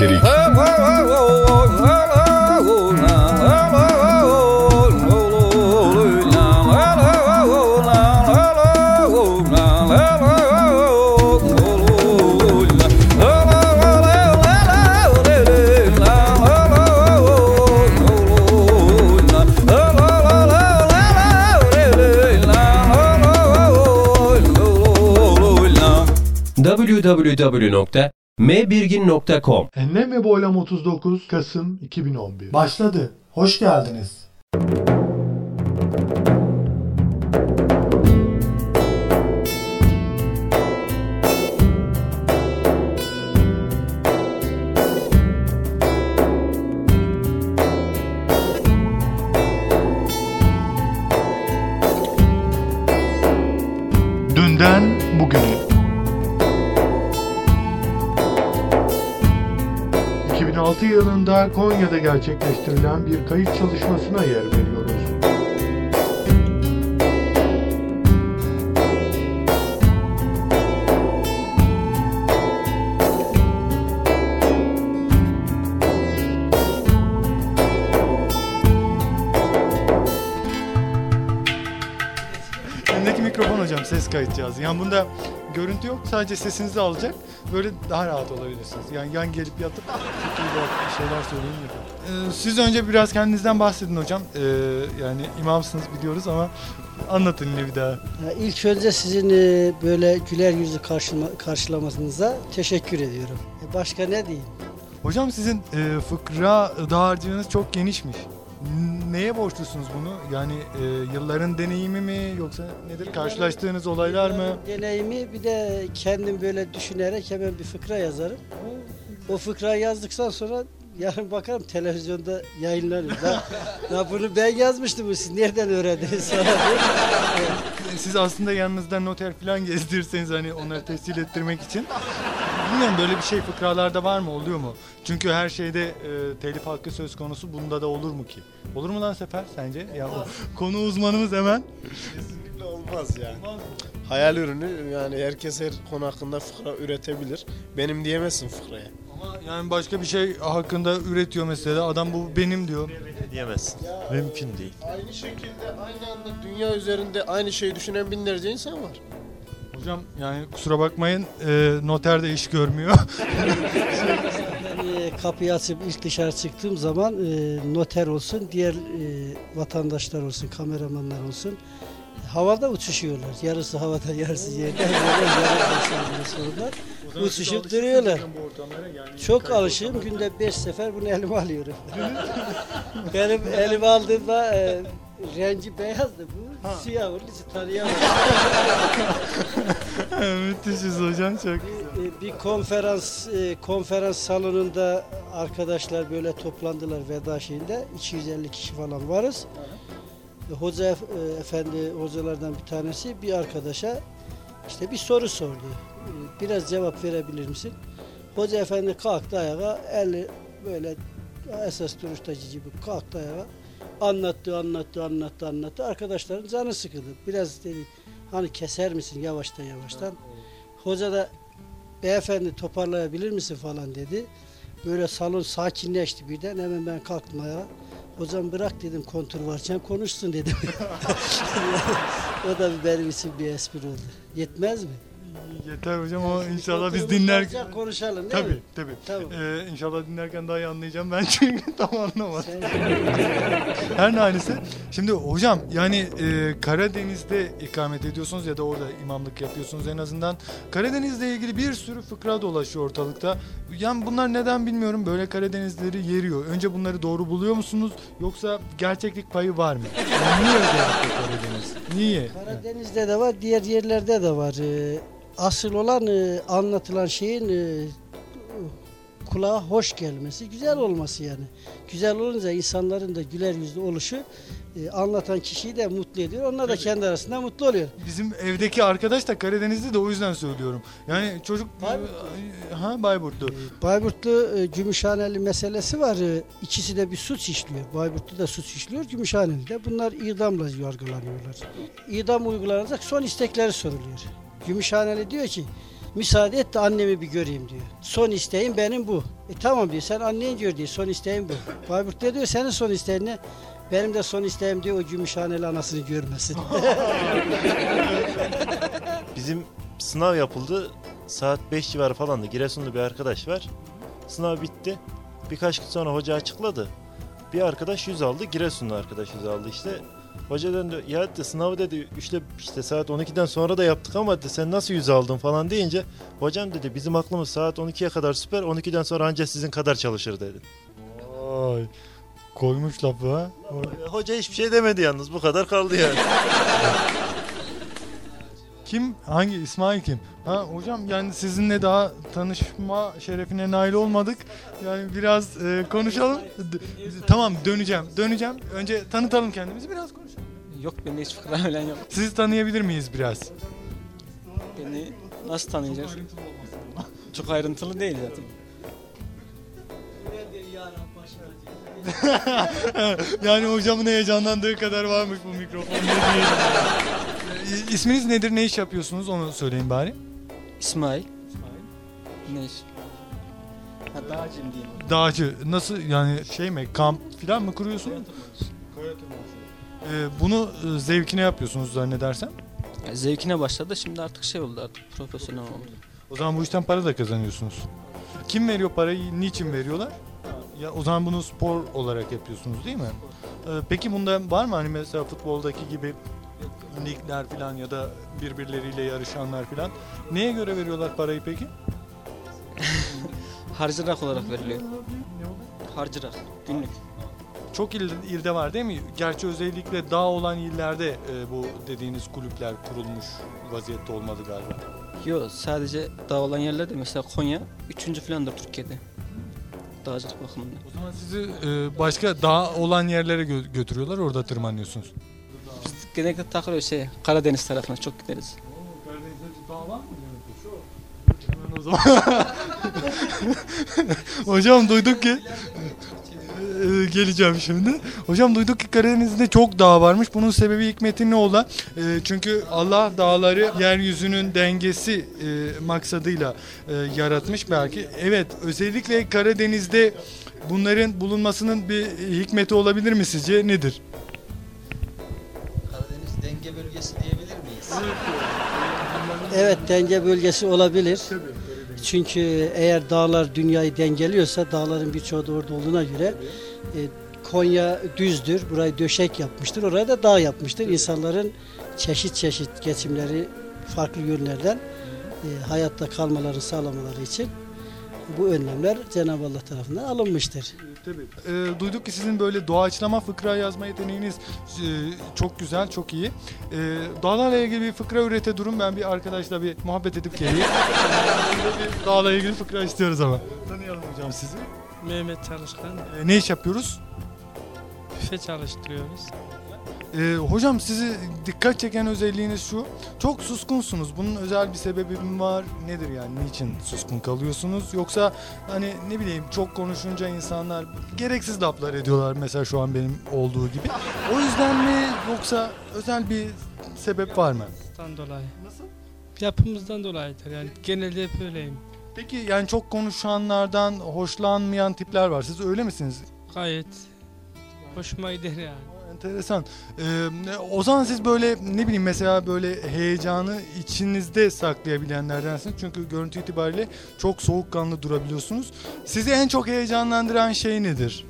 müzik ve içerik. www.mbirgin.com Enlem ve Boylam 39 Kasım 2011 Başladı. Hoş geldiniz. Yılında Konya'da gerçekleştirilen bir kayıt çalışmasına yer veriyoruz. Elindeki mikrofon hocam ses kayıt cihazı. Yani bunda görüntü yok sadece sesinizi alacak. Böyle daha rahat olabilirsiniz. Yani yan gelip yatıp bir şeyler söyleyin yeter. Ee, siz önce biraz kendinizden bahsedin hocam. Ee, yani imamsınız biliyoruz ama anlatın yine bir daha. Ya İlk önce sizin e, böyle güler yüzlü karşılama, karşılamanıza teşekkür ediyorum. E, Başka ne diyeyim? Hocam sizin e, fıkra dağarcığınız çok genişmiş. Neye borçlusunuz bunu? Yani e, yılların deneyimi mi yoksa nedir? Karşılaştığınız olaylar mı? Deneyimi bir de kendim böyle düşünerek hemen bir fıkra yazarım. O fıkrayı yazdıktan sonra yarın bakarım televizyonda yayınlanır. Da, ya bunu ben yazmıştım siz nereden öğrendiniz. Siz aslında yanınızda noter falan gezdirseniz hani onları tescil ettirmek için. Bilmiyorum böyle bir şey fıkralarda var mı oluyor mu? Çünkü her şeyde e, telif hakkı söz konusu bunda da olur mu ki? Olur mu lan Sefer sence? Ya o konu uzmanımız hemen. Kesinlikle olmaz yani. Hayal ürünü yani herkes her konu hakkında fıkra üretebilir. Benim diyemezsin fıkraya. Ama yani başka bir şey hakkında üretiyor mesela adam bu benim diyor. Diyemezsin. Mümkün değil. Aynı şekilde aynı anda dünya üzerinde aynı şeyi düşünen binlerce insan var. Hocam yani kusura bakmayın e, noter de iş görmüyor. E, kapıyı açıp ilk dışarı çıktığım zaman e, noter olsun, diğer e, vatandaşlar olsun, kameramanlar olsun havada uçuşuyorlar. Yarısı havada, yarısı yerde. Uçuşup duruyorlar. Çok alışığım. Günde 5 sefer bunu elime alıyorum. Benim elime aldığımda e, renci beyazdı. Bu siyah onun için tanıyamadım. Müthişiz hocam çok. E, bir konferans e, konferans salonunda arkadaşlar böyle toplandılar veda şeyinde 250 kişi falan varız. E, Hoca e, efendi hocalardan bir tanesi bir arkadaşa işte bir soru sordu. E, Biraz cevap verebilir misin? Hoca efendi kalktı ayağa, eli böyle esas duruştaki gibi kalktı ayağa. Anlattı, anlattı, anlattı, anlattı. Arkadaşların canı sıkıldı. Biraz dedi, hani keser misin yavaştan yavaştan. Hoca da beyefendi toparlayabilir misin falan dedi. Böyle salon sakinleşti birden. Hemen ben kalktım ayağa. Hocam bırak dedim kontur varken konuşsun dedim. o da bir benim için bir espri oldu. Yetmez mi? Yeter hocam ama inşallah biz Oturalım, dinler. güzel konuşalım değil Tabii mi? tabii. Tamam. Ee, inşallah dinlerken daha iyi anlayacağım ben çünkü tam anlamadım. Her neyse. Şimdi hocam yani e, Karadeniz'de ikamet ediyorsunuz ya da orada imamlık yapıyorsunuz en azından. Karadeniz'le ilgili bir sürü fıkra dolaşıyor ortalıkta. Yani bunlar neden bilmiyorum böyle Karadenizleri yeriyor. Önce bunları doğru buluyor musunuz yoksa gerçeklik payı var mı? Yani niye özellikle Karadeniz? Niye? Karadeniz'de de var, diğer yerlerde de var. Ee, Asıl olan e, anlatılan şeyin e, kulağa hoş gelmesi, güzel olması yani. Güzel olunca insanların da güler yüzlü oluşu e, anlatan kişiyi de mutlu ediyor. Onlar da kendi arasında mutlu oluyor. Bizim evdeki arkadaş da Karadenizli de o yüzden söylüyorum. Yani çocuk Bayburtlu. ha Bayburtlu. Bayburtlu e, Gümüşhaneli meselesi var. E, İkisi de bir suç işliyor. Bayburtlu da suç işliyor, Gümüşhaneli de. Bunlar idamla yargılanıyorlar. İdam uygulanacak son istekleri soruluyor. Gümüşhaneli diyor ki müsaade et de annemi bir göreyim diyor. Son isteğim benim bu. E tamam diyor sen anneyi gör diyor. Son isteğim bu. Bayburt diyor senin son isteğin ne? Benim de son isteğim diyor o Gümüşhaneli anasını görmesin. Bizim sınav yapıldı. Saat 5 civarı falandı. Giresunlu bir arkadaş var. Sınav bitti. Birkaç gün sonra hoca açıkladı. Bir arkadaş 100 aldı. Giresunlu arkadaş 100 aldı işte. Hoca döndü. Ya dedi sınavı dedi işte, işte saat 12'den sonra da yaptık ama dedi, sen nasıl 100 aldın falan deyince hocam dedi bizim aklımız saat 12'ye kadar süper 12'den sonra ancak sizin kadar çalışır dedi. Vay. Koymuş lafı ha. Hoca hiçbir şey demedi yalnız bu kadar kaldı yani. Kim? Hangi? İsmail kim? Ha hocam yani sizinle daha tanışma şerefine nail olmadık. Yani biraz e, konuşalım. D- tamam döneceğim. Döneceğim. Önce tanıtalım kendimizi biraz konuşalım. Yok bende hiç fıkra falan yok. Sizi tanıyabilir miyiz biraz? Beni nasıl tanıyacağız? Çok ayrıntılı değil zaten. yani hocamın heyecanlandığı kadar varmış bu mikrofon. İsminiz nedir? Ne iş yapıyorsunuz? Onu söyleyin bari. İsmail. Ne iş? Ha dağcıyım diyeyim. Dağcı. Nasıl yani şey mi? Kamp falan mı kuruyorsunuz? E, bunu e, zevkine yapıyorsunuz zannedersem. Ya zevkine başladı şimdi artık şey oldu artık profesyonel oldu. O zaman bu işten para da kazanıyorsunuz. Kim veriyor parayı? Niçin veriyorlar? Ya o zaman bunu spor olarak yapıyorsunuz değil mi? Ee, peki bunda var mı hani mesela futboldaki gibi ligler falan ya da birbirleriyle yarışanlar falan? Neye göre veriyorlar parayı peki? Harcırak olarak veriliyor. Harcırak günlük. Çok il, ilde var değil mi? Gerçi özellikle dağ olan illerde e, bu dediğiniz kulüpler kurulmuş vaziyette olmadı galiba. Yok sadece dağ olan yerlerde mesela Konya 3. falandır Türkiye'de. Dağcılık bakımından. O zaman sizi e, başka dağ olan yerlere gö- götürüyorlar orada tırmanıyorsunuz. Genellikle takılıyor şey Karadeniz tarafına çok gideriz. Karadeniz'de dağ var mı? Hemen o zaman. Hocam duyduk ki Ee, geleceğim şimdi. Hocam duyduk ki Karadeniz'de çok dağ varmış. Bunun sebebi hikmeti ne oldu? Ee, çünkü Allah dağları yeryüzünün dengesi e, maksadıyla e, yaratmış belki. Evet özellikle Karadeniz'de bunların bulunmasının bir hikmeti olabilir mi sizce? Nedir? Bölgesi diyebilir miyiz? Evet denge bölgesi olabilir. Çünkü eğer dağlar dünyayı dengeliyorsa dağların birçoğu da orada olduğuna göre e, Konya düzdür. Burayı döşek yapmıştır. Oraya da dağ yapmıştır. İnsanların çeşit çeşit geçimleri farklı yönlerden e, hayatta kalmalarını sağlamaları için bu önlemler Cenab-ı Allah tarafından alınmıştır. Tabii. Ee, duyduk ki sizin böyle doğaçlama fıkra yazma yeteneğiniz e, çok güzel, çok iyi. Ee, dağlarla ilgili bir fıkra ürete durun. Ben bir arkadaşla bir muhabbet edip geleyim. bir dağla ilgili fıkra istiyoruz ama. Tanıyalım hocam sizi. Mehmet Çalışkan. Ee, ne iş yapıyoruz? Büfe çalıştırıyoruz. Ee, hocam sizi dikkat çeken özelliğiniz şu. Çok suskunsunuz. Bunun özel bir sebebi mi var? Nedir yani? Niçin suskun kalıyorsunuz? Yoksa hani ne bileyim çok konuşunca insanlar gereksiz laflar ediyorlar mesela şu an benim olduğu gibi. O yüzden mi yoksa özel bir sebep var mı? Yapımızdan dolayı. Nasıl? Yapımızdan dolayıdır yani genelde hep öyleyim. Peki yani çok konuşanlardan hoşlanmayan tipler var. Siz öyle misiniz? Gayet hoşuma gider yani. Enteresan. Ee, o zaman siz böyle ne bileyim mesela böyle heyecanı içinizde saklayabilenlerdensiniz. Çünkü görüntü itibariyle çok soğukkanlı durabiliyorsunuz. Sizi en çok heyecanlandıran şey nedir?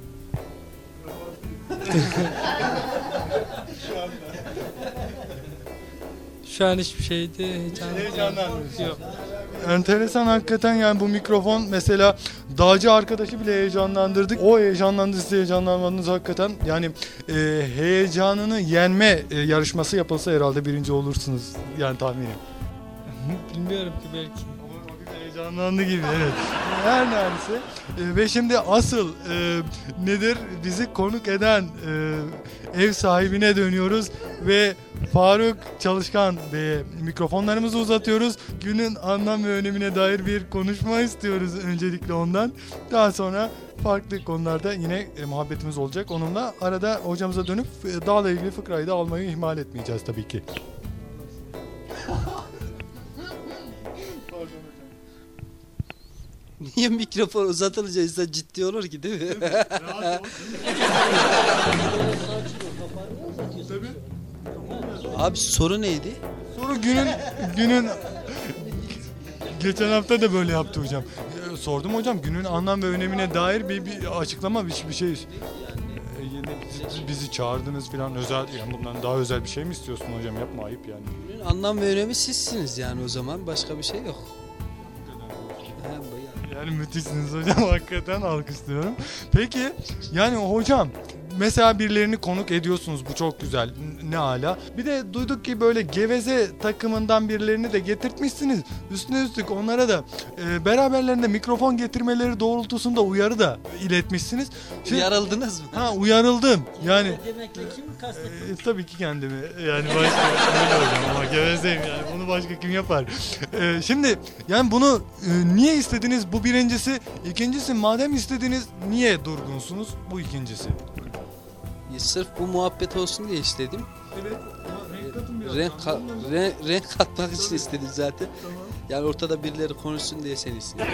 Şu an hiçbir şeyde heyecan Heyecanlanmıyorsun. yok. Enteresan hakikaten yani bu mikrofon mesela dağcı arkadaşı bile heyecanlandırdık. O heyecanlandı siz heyecanlanmadınız hakikaten. Yani e, heyecanını yenme e, yarışması yapılsa herhalde birinci olursunuz yani tahminim. Bilmiyorum ki belki. Heyecanlandı gibi evet. Her neyse. E, ve şimdi asıl e, nedir bizi konuk eden e, ev sahibine dönüyoruz ve Faruk Çalışkan Bey'e mikrofonlarımızı uzatıyoruz. Günün anlam ve önemine dair bir konuşma istiyoruz öncelikle ondan. Daha sonra farklı konularda yine e, muhabbetimiz olacak. Onunla arada hocamıza dönüp e, dağla ilgili fıkrayı da almayı ihmal etmeyeceğiz tabii ki. Niye mikrofon uzatılınca insan ciddi olur ki değil mi? Abi soru neydi? Soru günün günün geçen hafta da böyle yaptı hocam. Ee, Sordum hocam günün anlam ve önemine dair bir, bir açıklama bir, bir şey. Ee, yine bizi, bizi çağırdınız falan özel yani bundan daha özel bir şey mi istiyorsun hocam yapma ayıp yani. Bunun anlam ve önemi sizsiniz yani o zaman başka bir şey yok. Ha. Yani müthişsiniz hocam hakikaten alkışlıyorum. Peki yani hocam mesela birilerini konuk ediyorsunuz bu çok güzel N- ne ala. Bir de duyduk ki böyle geveze takımından birilerini de getirtmişsiniz. Üstüne üstlük onlara da e, beraberlerinde mikrofon getirmeleri doğrultusunda uyarı da iletmişsiniz. Şimdi- Uyarıldınız mı? Ha uyarıldım yani. Demekle kim kastettin? e, tabii ki kendimi yani başka öyle hocam ama gevezeyim yani bunu başka kim yapar. E, şimdi yani bunu e, niye istediniz bu birincisi. İkincisi madem istediniz niye durgunsunuz bu ikincisi. Sırf bu muhabbet olsun diye istedim. Evet. Renk, ka- renk, renk katmak için istedim zaten. Yani ortada birileri konuşsun diye seni istedim.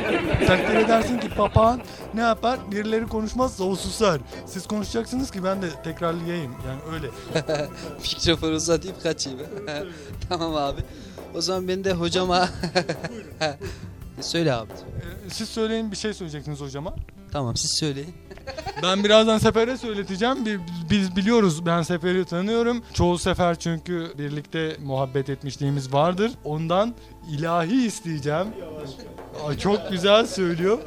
Takdir edersin ki papağan ne yapar? Birileri konuşmazsa o susar. Siz konuşacaksınız ki ben de tekrarlayayım. Yani öyle. Mikrofonu uzatayım kaçayım. tamam abi. O zaman ben de hocama... Söyle abi. E, siz söyleyin bir şey söyleyeceksiniz hocama. Tamam siz söyleyin. Ben birazdan Sefer'e söyleteceğim. Bi- Biz biliyoruz ben Sefer'i tanıyorum. Çoğu sefer çünkü birlikte muhabbet etmişliğimiz vardır. Ondan ilahi isteyeceğim. Aa, Çok güzel söylüyor.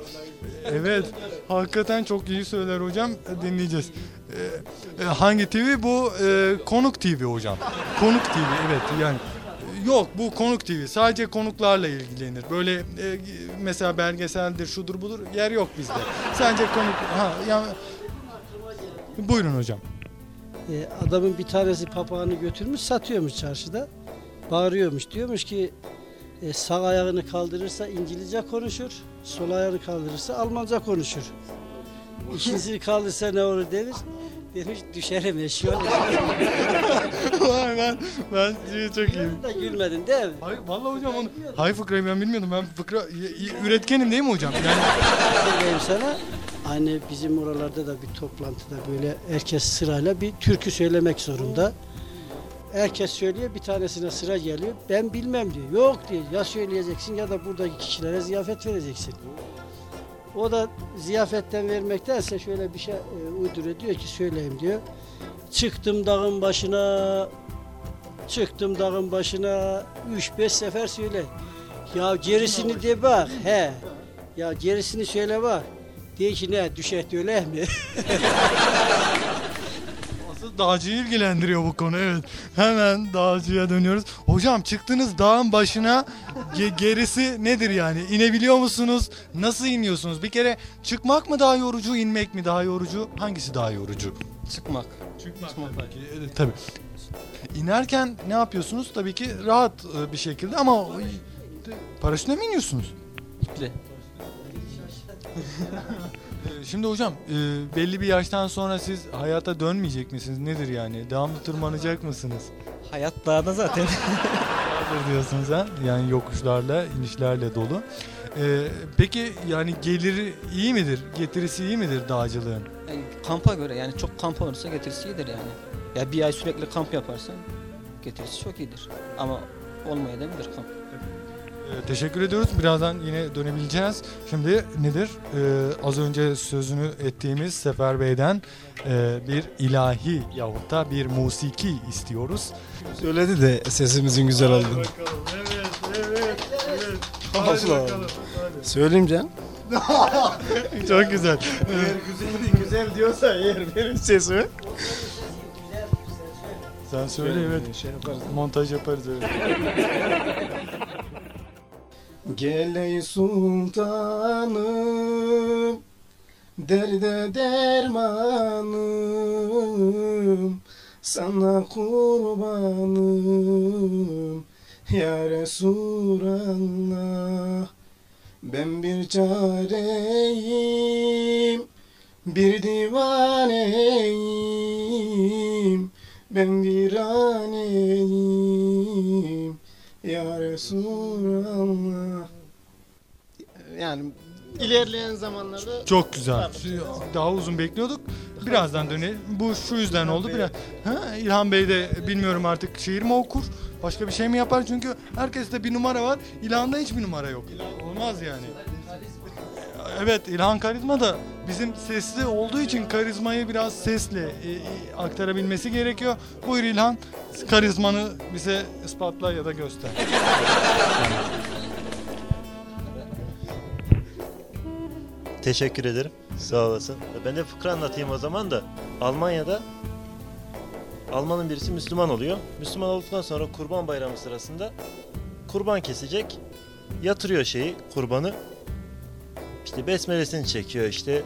Evet. Hakikaten çok iyi söyler hocam. Dinleyeceğiz. Ee, e, hangi TV? Bu e, Konuk TV hocam. Konuk TV evet yani. Yok bu konuk TV. Sadece konuklarla ilgilenir. Böyle e, mesela belgeseldir, şudur budur yer yok bizde. Sadece konuk. Ha yani Buyurun hocam. E, adamın bir tanesi papağanı götürmüş satıyormuş çarşıda. Bağırıyormuş. Diyormuş ki e, sağ ayağını kaldırırsa İngilizce konuşur. Sol ayağını kaldırırsa Almanca konuşur. İkincisini kaldırsa ne olur demiş. Demiş düşerim eşyol. Vay ben ben çok iyi. da gülmedin değil mi? Hayır vallahi hocam onu. Hayır fıkrayı ben bilmiyordum. Ben fıkra y- y- üretkenim değil mi hocam? Yani Söyleyeyim sana. Aynı bizim oralarda da bir toplantıda böyle herkes sırayla bir türkü söylemek zorunda. Herkes söylüyor bir tanesine sıra geliyor. Ben bilmem diyor. Yok diyor. Ya söyleyeceksin ya da buradaki kişilere ziyafet vereceksin. O da ziyafetten vermektense şöyle bir şey e, uyduruyor. Diyor ki söyleyeyim diyor. Çıktım dağın başına çıktım dağın başına 3-5 sefer söyle. Ya gerisini de bak. He. Ya gerisini söyle bak. Diye ki ne düşet öyle mi? dağcıyı ilgilendiriyor bu konu evet. Hemen dağcıya dönüyoruz. Hocam çıktınız dağın başına ge- gerisi nedir yani? İnebiliyor musunuz? Nasıl iniyorsunuz? Bir kere çıkmak mı daha yorucu, inmek mi daha yorucu? Hangisi daha yorucu? Çıkmak. Çıkmak tabii ki. Evet, tabii. İnerken ne yapıyorsunuz? Tabii ki rahat e, bir şekilde ama paraşütle mi iniyorsunuz? İple. Ee, Şimdi hocam e, belli bir yaştan sonra siz hayata dönmeyecek misiniz? Nedir yani? Devamlı tırmanacak mısınız? Hayat dağda zaten. Vardır diyorsunuz ha? Yani yokuşlarla, inişlerle dolu. Ee, peki yani geliri iyi midir? Getirisi iyi midir dağcılığın? Yani kampa göre yani çok kamp olursa getirisi iyidir yani. Ya bir ay sürekli kamp yaparsan getirisi çok iyidir. Ama olmayabilir kamp. Ee, teşekkür ediyoruz. Birazdan yine dönebileceğiz. Şimdi nedir? Ee, az önce sözünü ettiğimiz Sefer Bey'den e, bir ilahi yahut da bir musiki istiyoruz. Söyledi de sesimizin güzel olduğunu. Evet, evet, evet. Allah. Söyleyeyim can. Çok güzel. Eğer güzel, güzel diyorsa eğer benim sesimi. Sen söyle evet. Şey yaparız. Montaj yaparız evet. Gel ey sultanım Derde dermanım Sana kurbanım Ya Resulallah. Ben bir çareyim Bir divaneyim Ben bir aneyim Ya Resulallah Yani ilerleyen zamanlarda Çok güzel. Daha uzun bekliyorduk. Birazdan dönelim. Bu şu yüzden oldu. Biraz. Ha, İlhan Bey de bilmiyorum artık şiir mi okur? Başka bir şey mi yapar? Çünkü herkeste bir numara var. İlhan'da hiçbir numara yok. Olmaz yani. Evet İlhan karizma da bizim sesli olduğu için karizmayı biraz sesle e, e, aktarabilmesi gerekiyor. Buyur İlhan karizmanı bize ispatla ya da göster. Teşekkür ederim. Sağ olasın. Ben de fıkra anlatayım o zaman da. Almanya'da Almanın birisi Müslüman oluyor. Müslüman olduktan sonra kurban bayramı sırasında kurban kesecek. Yatırıyor şeyi, kurbanı. İşte besmelesini çekiyor işte.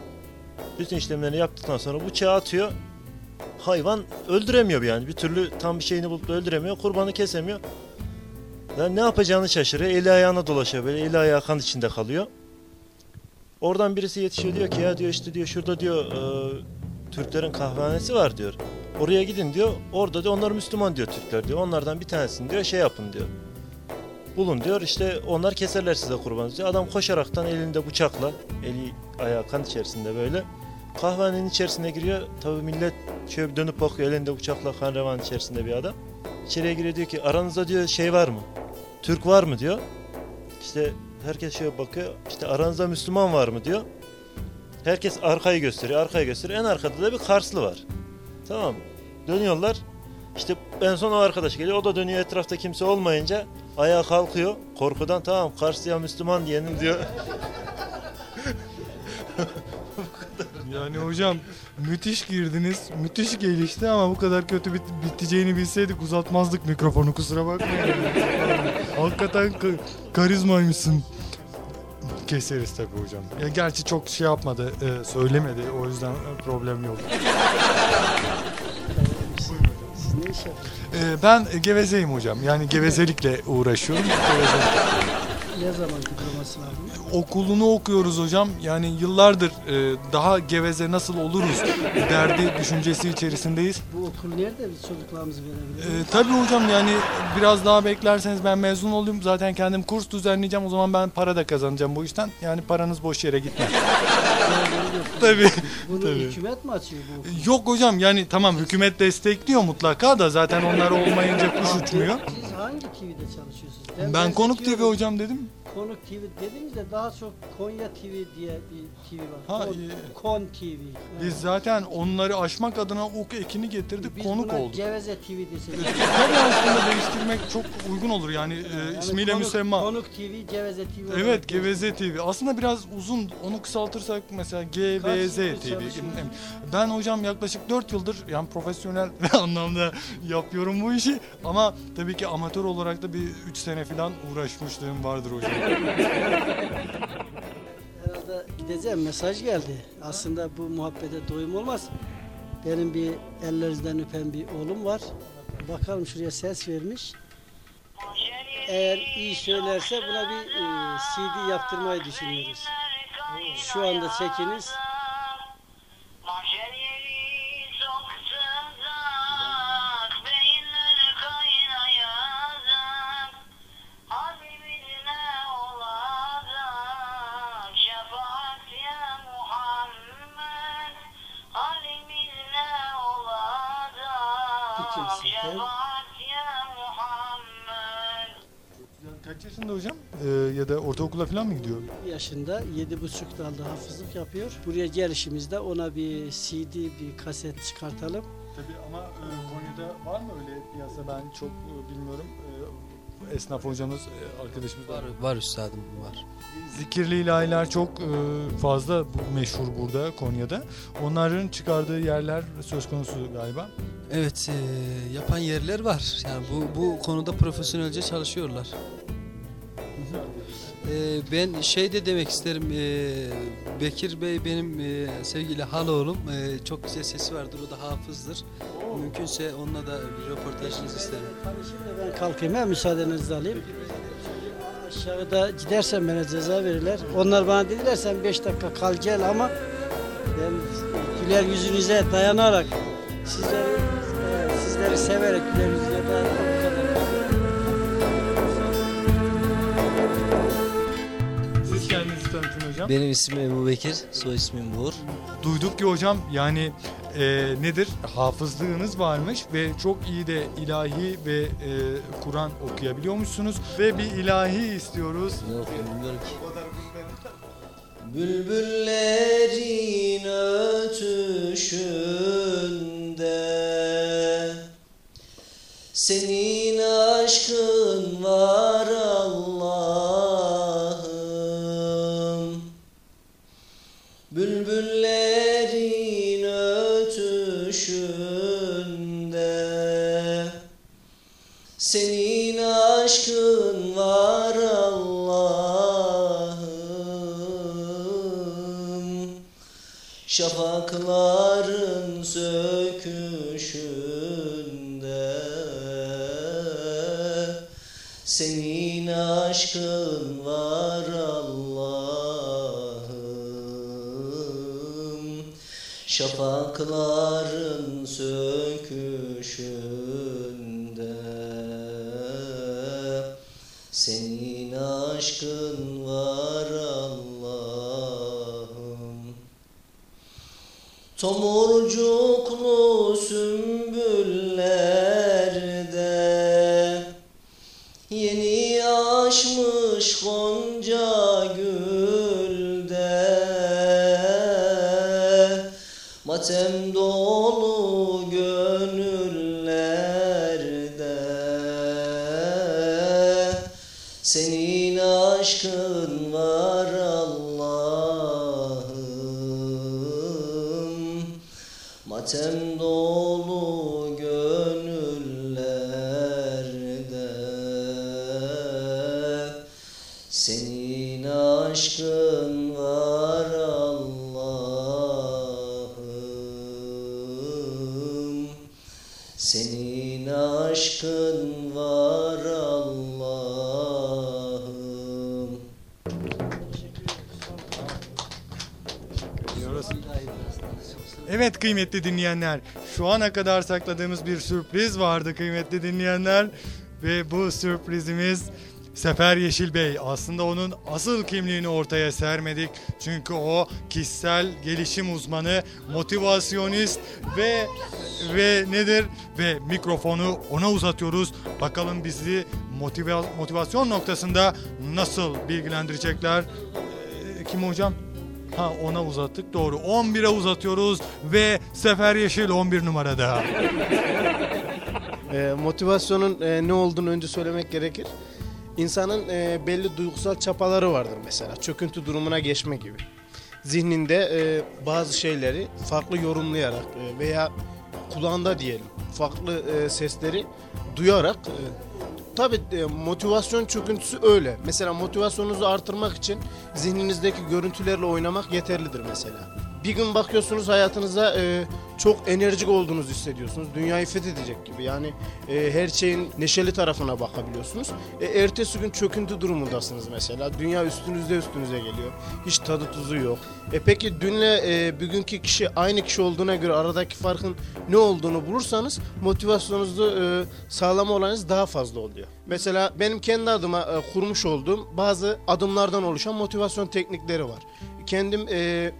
Bütün işlemlerini yaptıktan sonra bıçağı atıyor. Hayvan öldüremiyor yani. Bir türlü tam bir şeyini bulup öldüremiyor. Kurbanı kesemiyor. Yani ne yapacağını şaşırıyor. Eli ayağına dolaşıyor böyle. Eli ayağı kan içinde kalıyor. Oradan birisi yetişiyor diyor ki ya diyor işte diyor şurada diyor e, Türklerin kahvehanesi var diyor. Oraya gidin diyor. Orada diyor onlar Müslüman diyor Türkler diyor. Onlardan bir tanesini diyor şey yapın diyor. Bulun diyor işte onlar keserler size kurbanı diyor. Adam koşaraktan elinde bıçakla eli ayağı kan içerisinde böyle kahvehanenin içerisine giriyor. Tabii millet şöyle dönüp bakıyor elinde bıçakla kan revan içerisinde bir adam. İçeriye giriyor diyor ki aranızda diyor şey var mı? Türk var mı diyor. İşte herkes şöyle bakıyor. İşte aranızda Müslüman var mı diyor. Herkes arkayı gösteriyor, arkayı gösteriyor. En arkada da bir Karslı var. Tamam? Dönüyorlar. İşte en son o arkadaş geliyor. O da dönüyor etrafta kimse olmayınca ayağa kalkıyor. Korkudan tamam Karslıya Müslüman diyelim diyor. Yani hocam müthiş girdiniz, müthiş gelişti ama bu kadar kötü bit- biteceğini bilseydik uzatmazdık mikrofonu kusura bakmayın. Hakikaten ka- karizmaymışsın. Keseriz tabii hocam. Ya gerçi çok şey yapmadı, e, söylemedi o yüzden problem yok. İş yapıyorsunuz? E, ben gevezeyim hocam. Yani gevezelikle uğraşıyorum. Gevezelik. Ne zaman diploması bunun? Okulunu okuyoruz hocam. Yani yıllardır e, daha geveze nasıl oluruz derdi düşüncesi içerisindeyiz. Bu okul nerede biz çocuklarımızı verebiliriz? Ee, tabii hocam yani biraz daha beklerseniz ben mezun olayım. Zaten kendim kurs düzenleyeceğim. O zaman ben para da kazanacağım bu işten. Yani paranız boş yere gitmez. tabii. Bunu tabii. hükümet mi açıyor bu okulu? Yok hocam yani tamam hükümet destekliyor mutlaka da zaten onlar olmayınca kuş uçmuyor. Hangi TV'de çalışıyorsunuz? Ben Konuk TV hocam dedim. Konuk TV dediniz de daha çok Konya TV diye bir TV var. Ha, Kon, e, Kon TV. Biz zaten onları aşmak adına ok ekini getirdik Biz konuk buna olduk. Geveze TV desek. Tabii aslında değiştirmek çok uygun olur yani, e, Yani ismiyle konuk, müsemma. Konuk TV, Geveze TV. olarak Evet geçiyor. Geveze TV. Aslında biraz uzun onu kısaltırsak mesela GVZ Kaç yıldır TV. çalışıyorsun? Ben hocam yaklaşık 4 yıldır yani profesyonel anlamda yapıyorum bu işi ama tabii ki amatör olarak da bir 3 sene falan uğraşmışlığım vardır hocam. Herhalde gideceğim mesaj geldi. Aslında bu muhabbete doyum olmaz. Benim bir ellerinizden öpen bir oğlum var. Bakalım şuraya ses vermiş. Eğer iyi söylerse buna bir e, CD yaptırmayı düşünüyoruz. Şu anda çekiniz. Yaşında hocam? Ee, ya da ortaokula falan mı gidiyor? yaşında 7,5 dalda hafızlık yapıyor. Buraya gelişimizde ona bir CD, bir kaset çıkartalım. Tabii ama e, Konya'da var mı öyle piyasa ben çok e, bilmiyorum. E, esnaf hocamız, e, arkadaşımız var. Var, üstadım var. Zikirli ilahiler çok e, fazla meşhur burada Konya'da. Onların çıkardığı yerler söz konusu galiba. Evet e, yapan yerler var. Yani bu, bu konuda profesyonelce çalışıyorlar. E, ben şey de demek isterim. e, Bekir Bey benim e, sevgili haloğlum. Çok güzel sesi vardır. O da hafızdır. Mümkünse onunla da bir röportajınızı isterim. Ben kalkayım ha müsaadenizle alayım. Aşağıda gidersem bana ceza verirler. Onlar bana dediler sen 5 dakika kal gel ama ben güler yüzünüze dayanarak sizleri e, sizleri severek güler yüzüne dayanarak hocam. Benim ismim Ebu Bekir, soy ismim Uğur. Duyduk ki hocam yani e, nedir hafızlığınız varmış ve çok iyi de ilahi ve e, Kur'an okuyabiliyormuşsunuz ve bir ilahi istiyoruz. Yok bilmiyorum ki. Bülbüllerin ötüşünde Senin aşkın var Allah'ım aşkın var Allah'ım. Şafakların söküşünde. Senin aşkın var Allah'ım. Tomurcuklu sümbüllerde açmış gonca gülde. Matem dolu kıymetli dinleyenler, şu ana kadar sakladığımız bir sürpriz vardı kıymetli dinleyenler. Ve bu sürprizimiz Sefer Yeşil Bey. Aslında onun asıl kimliğini ortaya sermedik. Çünkü o kişisel gelişim uzmanı, motivasyonist ve ve nedir? Ve mikrofonu ona uzatıyoruz. Bakalım bizi motiva- motivasyon noktasında nasıl bilgilendirecekler? Ee, kim hocam? Ha ona uzattık doğru. 11'e uzatıyoruz ve Sefer Yeşil 11 numarada. E, motivasyonun e, ne olduğunu önce söylemek gerekir. İnsanın e, belli duygusal çapaları vardır mesela. Çöküntü durumuna geçme gibi. Zihninde e, bazı şeyleri farklı yorumlayarak e, veya kulağında diyelim farklı e, sesleri duyarak e, Tabii e, motivasyon çöküntüsü öyle. Mesela motivasyonunuzu artırmak için zihninizdeki görüntülerle oynamak yeterlidir mesela. Bir gün bakıyorsunuz hayatınızda e, çok enerjik olduğunuzu hissediyorsunuz. Dünyayı fethedecek gibi. Yani e, her şeyin neşeli tarafına bakabiliyorsunuz. E, ertesi gün çöküntü durumundasınız mesela. Dünya üstünüzde üstünüze geliyor. Hiç tadı tuzu yok. E peki dünle e, bugünkü kişi aynı kişi olduğuna göre aradaki farkın ne olduğunu bulursanız motivasyonunuzu e, sağlama olanınız daha fazla oluyor. Mesela benim kendi adıma e, kurmuş olduğum bazı adımlardan oluşan motivasyon teknikleri var. Kendim e,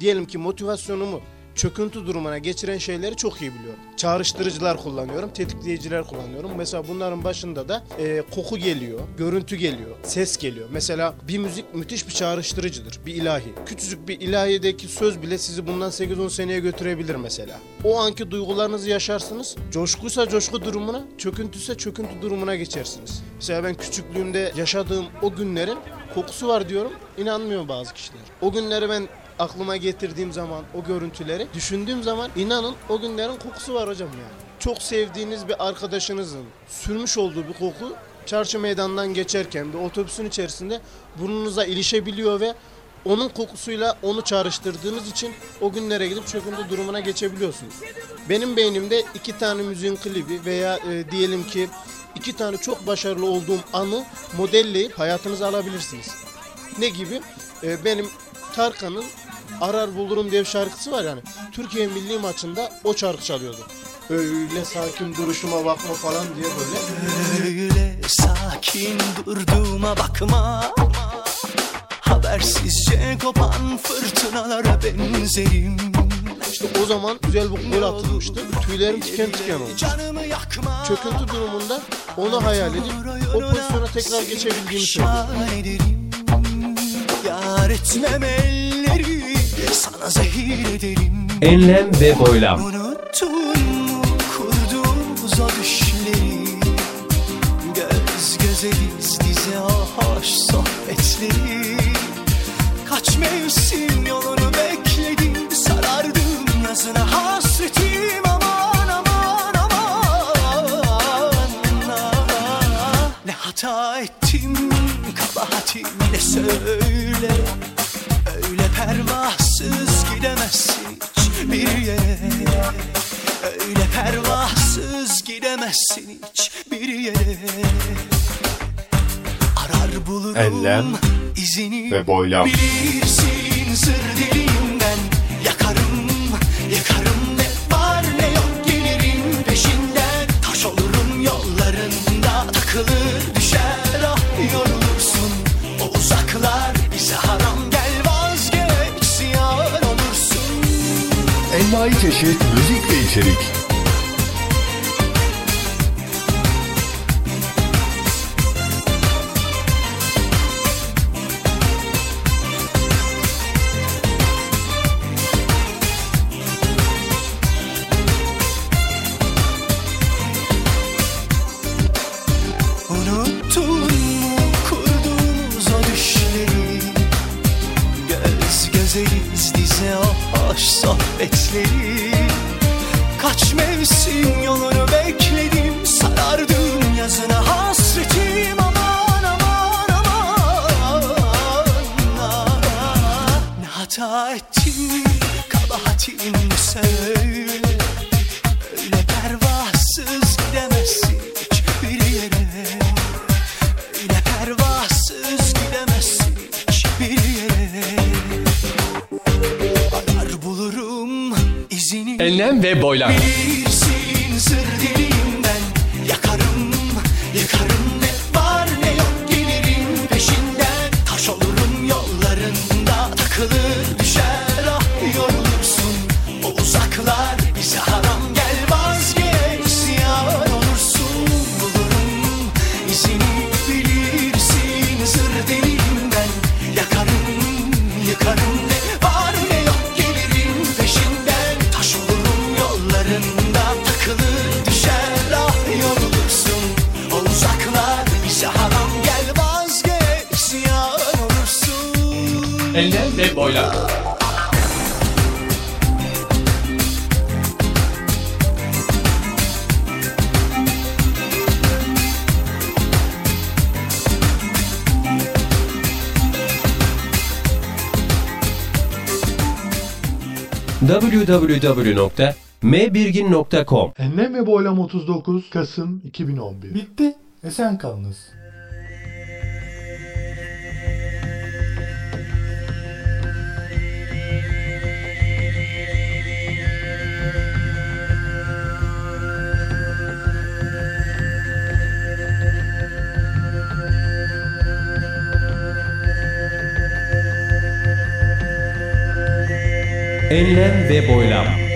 diyelim ki motivasyonumu çöküntü durumuna geçiren şeyleri çok iyi biliyorum. Çağrıştırıcılar kullanıyorum, tetikleyiciler kullanıyorum. Mesela bunların başında da e, koku geliyor, görüntü geliyor, ses geliyor. Mesela bir müzik müthiş bir çağrıştırıcıdır, bir ilahi. Küçücük bir ilahideki söz bile sizi bundan 8-10 seneye götürebilir mesela. O anki duygularınızı yaşarsınız. Coşkuysa coşku durumuna, çöküntüyse çöküntü durumuna geçersiniz. Mesela ben küçüklüğümde yaşadığım o günlerin kokusu var diyorum. İnanmıyor bazı kişiler. O günleri ben aklıma getirdiğim zaman o görüntüleri düşündüğüm zaman inanın o günlerin kokusu var hocam yani. Çok sevdiğiniz bir arkadaşınızın sürmüş olduğu bir koku çarşı meydandan geçerken bir otobüsün içerisinde burnunuza ilişebiliyor ve onun kokusuyla onu çağrıştırdığınız için o günlere gidip çöküntü durumuna geçebiliyorsunuz. Benim beynimde iki tane müziğin klibi veya e, diyelim ki iki tane çok başarılı olduğum anı modelleyip hayatınıza alabilirsiniz. Ne gibi? E, benim Tarkan'ın Arar Bulurum diye bir şarkısı var yani. Türkiye milli maçında o şarkı çalıyordu. Öyle sakin duruşuma bakma falan diye böyle. Öyle sakin durduğuma bakma Habersizce kopan fırtınalara benzerim İşte o zaman güzel bir gol atılmıştı. Tüylerim tiken tiken oldu. Çöküntü durumunda onu hayal edip o pozisyona tekrar geçebildiğimi ederim Yar etmem elleri Sana zehir ederim Enlem ve boylam. Unuttun mu kurduğumuz o düşleri? Göz göze diz dize o hoş sohbetleri. Kaç mevsim yolunu bekledim Sarardım yazına hasretim. Aman aman aman Ne hata ettim kabahatim ne söyle. Öyle pervasız gidemezsin hiçbir yere. Öyle pervasız gidemezsin hiçbir yere. Arar bulurum Enlem izini ve boylam. Bilirsin Envai çeşit müzik ve içerik. www.mbirgin.com Enlem ve Boylam 39 Kasım 2011 Bitti. Esen kalınız. Enlem ve boylam.